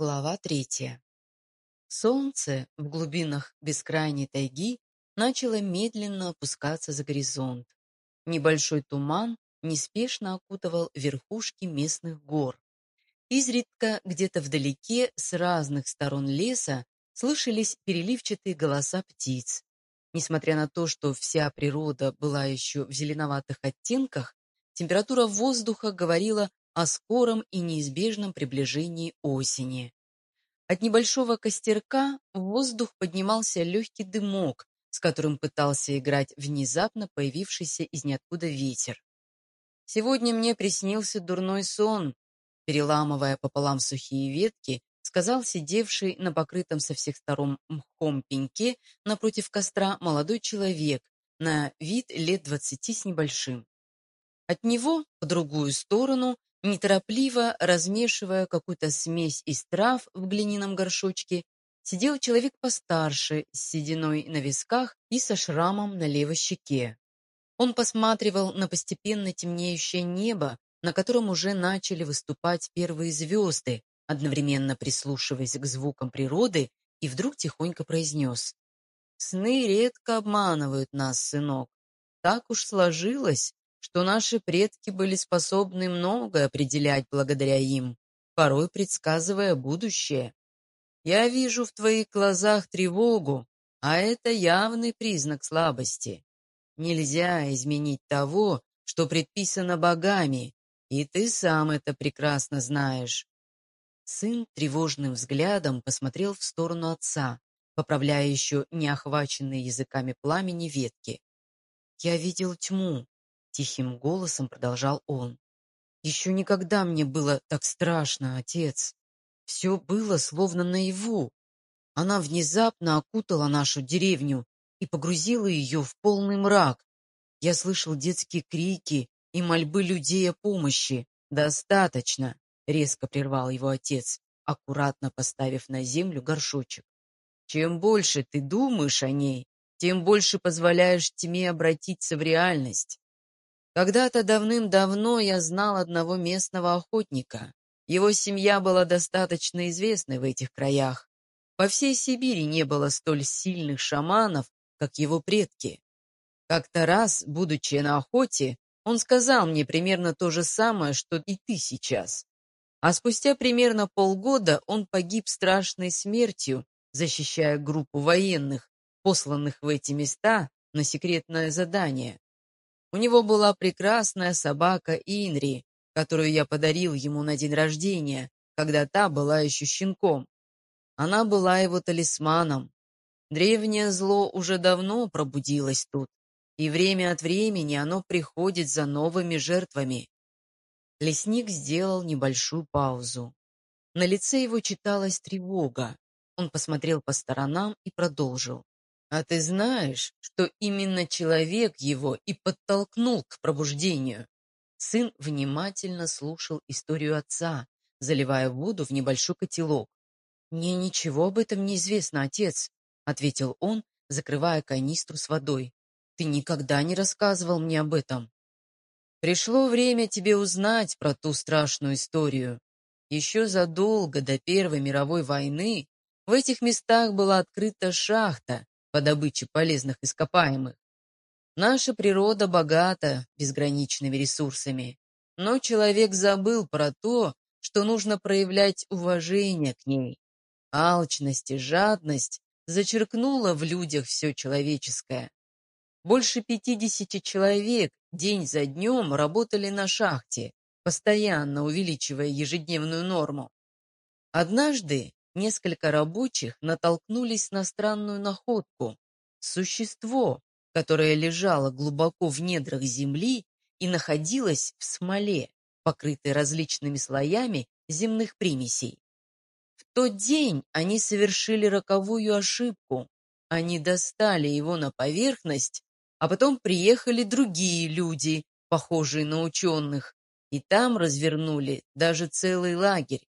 Глава третья. Солнце в глубинах бескрайней тайги начало медленно опускаться за горизонт. Небольшой туман неспешно окутывал верхушки местных гор. Изредка где-то вдалеке с разных сторон леса слышались переливчатые голоса птиц. Несмотря на то, что вся природа была еще в зеленоватых оттенках, температура воздуха говорила о скором и неизбежном приближении осени. От небольшого костерка в воздух поднимался легкий дымок, с которым пытался играть внезапно появившийся из ниоткуда ветер. «Сегодня мне приснился дурной сон», переламывая пополам сухие ветки, сказал сидевший на покрытом со всех сторон мхом пеньке напротив костра молодой человек, на вид лет двадцати с небольшим. От него, по другую сторону, Неторопливо размешивая какую-то смесь из трав в глиняном горшочке, сидел человек постарше, с сединой на висках и со шрамом на левой щеке. Он посматривал на постепенно темнеющее небо, на котором уже начали выступать первые звезды, одновременно прислушиваясь к звукам природы, и вдруг тихонько произнес. «Сны редко обманывают нас, сынок. Так уж сложилось, что наши предки были способны многое определять благодаря им, порой предсказывая будущее. Я вижу в твоих глазах тревогу, а это явный признак слабости. Нельзя изменить того, что предписано богами, и ты сам это прекрасно знаешь. Сын тревожным взглядом посмотрел в сторону отца, поправляя еще не охваченные языками пламени ветки. «Я видел тьму, Тихим голосом продолжал он. «Еще никогда мне было так страшно, отец. Все было словно наяву. Она внезапно окутала нашу деревню и погрузила ее в полный мрак. Я слышал детские крики и мольбы людей о помощи. «Достаточно!» — резко прервал его отец, аккуратно поставив на землю горшочек. «Чем больше ты думаешь о ней, тем больше позволяешь тьме обратиться в реальность. Когда-то давным-давно я знал одного местного охотника. Его семья была достаточно известной в этих краях. По всей Сибири не было столь сильных шаманов, как его предки. Как-то раз, будучи на охоте, он сказал мне примерно то же самое, что и ты сейчас. А спустя примерно полгода он погиб страшной смертью, защищая группу военных, посланных в эти места на секретное задание. У него была прекрасная собака Инри, которую я подарил ему на день рождения, когда та была еще щенком. Она была его талисманом. Древнее зло уже давно пробудилось тут, и время от времени оно приходит за новыми жертвами. Лесник сделал небольшую паузу. На лице его читалась тревога. Он посмотрел по сторонам и продолжил. А ты знаешь, что именно человек его и подтолкнул к пробуждению? Сын внимательно слушал историю отца, заливая воду в небольшой котелок. «Мне ничего об этом не известно, отец», — ответил он, закрывая канистру с водой. «Ты никогда не рассказывал мне об этом». «Пришло время тебе узнать про ту страшную историю. Еще задолго до Первой мировой войны в этих местах была открыта шахта, по добыче полезных ископаемых. Наша природа богата безграничными ресурсами, но человек забыл про то, что нужно проявлять уважение к ней. Алчность и жадность зачеркнула в людях все человеческое. Больше пятидесяти человек день за днем работали на шахте, постоянно увеличивая ежедневную норму. Однажды несколько рабочих натолкнулись на странную находку. Существо, которое лежало глубоко в недрах земли и находилось в смоле, покрытой различными слоями земных примесей. В тот день они совершили роковую ошибку. Они достали его на поверхность, а потом приехали другие люди, похожие на ученых, и там развернули даже целый лагерь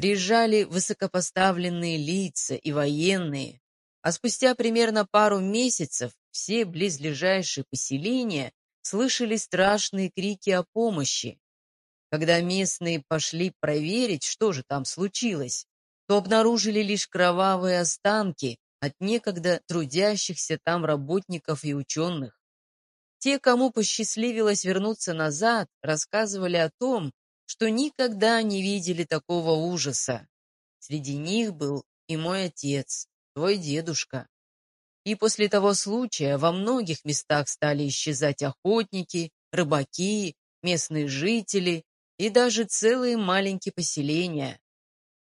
приезжали высокопоставленные лица и военные, а спустя примерно пару месяцев все близлежащие поселения слышали страшные крики о помощи. Когда местные пошли проверить, что же там случилось, то обнаружили лишь кровавые останки от некогда трудящихся там работников и ученых. Те, кому посчастливилось вернуться назад, рассказывали о том, что никогда не видели такого ужаса. Среди них был и мой отец, твой дедушка. И после того случая во многих местах стали исчезать охотники, рыбаки, местные жители и даже целые маленькие поселения.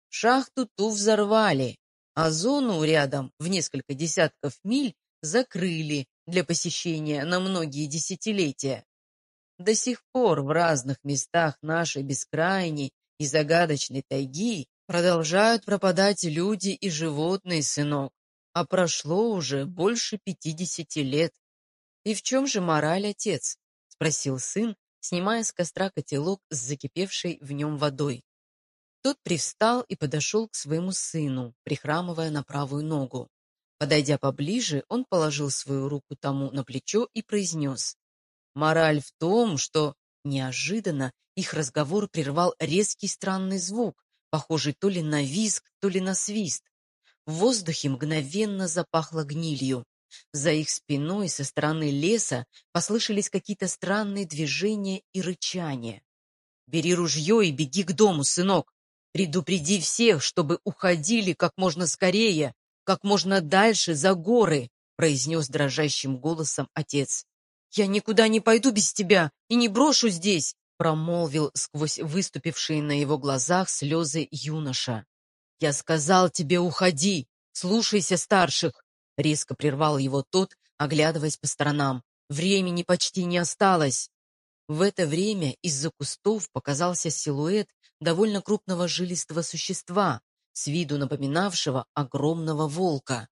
Шахту ту взорвали, а зону рядом в несколько десятков миль закрыли для посещения на многие десятилетия. До сих пор в разных местах нашей бескрайней и загадочной тайги продолжают пропадать люди и животные, сынок, а прошло уже больше пятидесяти лет. И в чем же мораль, отец? — спросил сын, снимая с костра котелок с закипевшей в нем водой. Тот привстал и подошел к своему сыну, прихрамывая на правую ногу. Подойдя поближе, он положил свою руку тому на плечо и произнес. Мораль в том, что неожиданно их разговор прервал резкий странный звук, похожий то ли на визг, то ли на свист. В воздухе мгновенно запахло гнилью. За их спиной со стороны леса послышались какие-то странные движения и рычания. «Бери ружье и беги к дому, сынок! Предупреди всех, чтобы уходили как можно скорее, как можно дальше за горы!» произнес дрожащим голосом отец. «Я никуда не пойду без тебя и не брошу здесь!» промолвил сквозь выступившие на его глазах слезы юноша. «Я сказал тебе, уходи! Слушайся старших!» Резко прервал его тот, оглядываясь по сторонам. «Времени почти не осталось!» В это время из-за кустов показался силуэт довольно крупного жилистого существа, с виду напоминавшего огромного волка.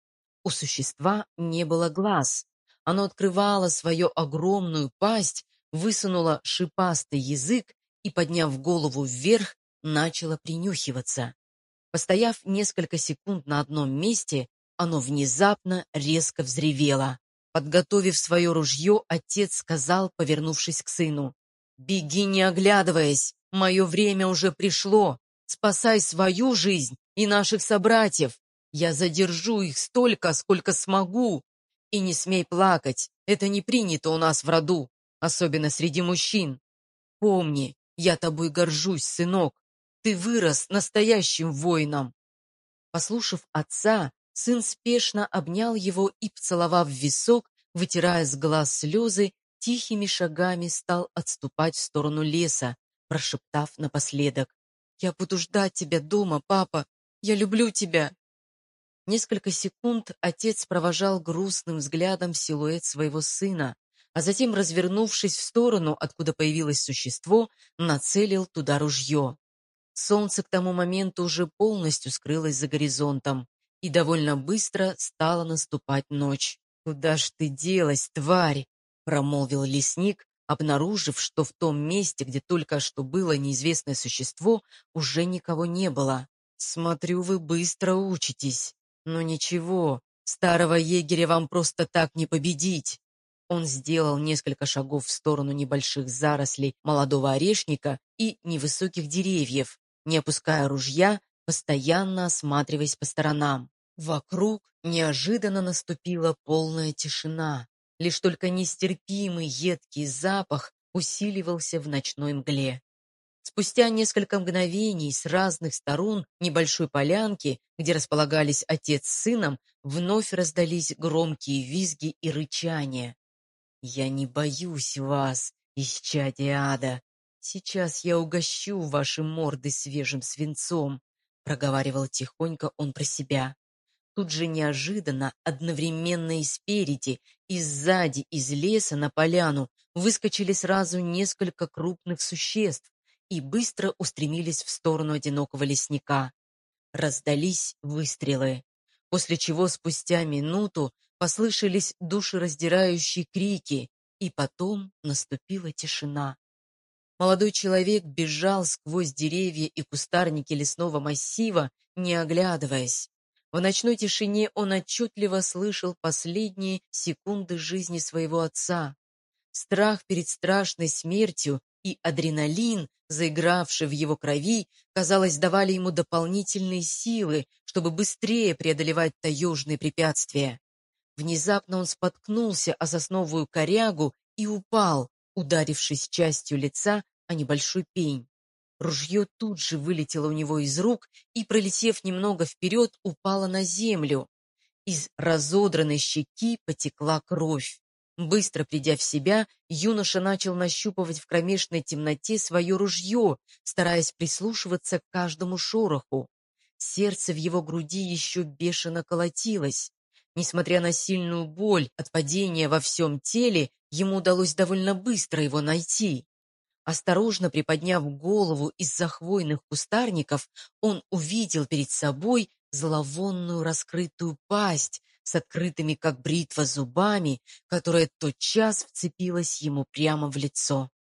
У существа не было глаз, оно открывало свою огромную пасть, высунуло шипастый язык и, подняв голову вверх, начало принюхиваться. Постояв несколько секунд на одном месте, оно внезапно резко взревело. Подготовив свое ружье, отец сказал, повернувшись к сыну, «Беги, не оглядываясь, мое время уже пришло. Спасай свою жизнь и наших собратьев. Я задержу их столько, сколько смогу. И не смей плакать, это не принято у нас в роду, особенно среди мужчин. Помни, я тобой горжусь, сынок. Ты вырос настоящим воином. Послушав отца, сын спешно обнял его и, поцеловав висок, вытирая с глаз слезы, тихими шагами стал отступать в сторону леса, прошептав напоследок. «Я буду ждать тебя дома, папа. Я люблю тебя». Несколько секунд отец провожал грустным взглядом силуэт своего сына, а затем, развернувшись в сторону, откуда появилось существо, нацелил туда ружье. Солнце к тому моменту уже полностью скрылось за горизонтом, и довольно быстро стала наступать ночь. «Куда ж ты делась, тварь?» — промолвил лесник, обнаружив, что в том месте, где только что было неизвестное существо, уже никого не было. «Смотрю, вы быстро учитесь». Но ничего, старого егеря вам просто так не победить. Он сделал несколько шагов в сторону небольших зарослей молодого орешника и невысоких деревьев, не опуская ружья, постоянно осматриваясь по сторонам. Вокруг неожиданно наступила полная тишина. Лишь только нестерпимый едкий запах усиливался в ночной мгле. Спустя несколько мгновений с разных сторон небольшой полянки, где располагались отец с сыном, вновь раздались громкие визги и рычания. «Я не боюсь вас, исчадие ада. Сейчас я угощу ваши морды свежим свинцом», проговаривал тихонько он про себя. Тут же неожиданно, одновременно и спереди, и сзади из леса на поляну выскочили сразу несколько крупных существ, и быстро устремились в сторону одинокого лесника. Раздались выстрелы, после чего спустя минуту послышались душераздирающие крики, и потом наступила тишина. Молодой человек бежал сквозь деревья и кустарники лесного массива, не оглядываясь. В ночной тишине он отчетливо слышал последние секунды жизни своего отца. Страх перед страшной смертью и адреналин, заигравший в его крови, казалось, давали ему дополнительные силы, чтобы быстрее преодолевать таежные препятствия. Внезапно он споткнулся о сосновую корягу и упал, ударившись частью лица о небольшой пень. Ружье тут же вылетело у него из рук и, пролетев немного вперед, упало на землю. Из разодранной щеки потекла кровь. Быстро придя в себя, юноша начал нащупывать в кромешной темноте свое ружье, стараясь прислушиваться к каждому шороху. Сердце в его груди еще бешено колотилось. Несмотря на сильную боль от падения во всем теле, ему удалось довольно быстро его найти. Осторожно приподняв голову из-за хвойных кустарников, он увидел перед собой зловонную раскрытую пасть с открытыми, как бритва, зубами, которая тотчас вцепилась ему прямо в лицо.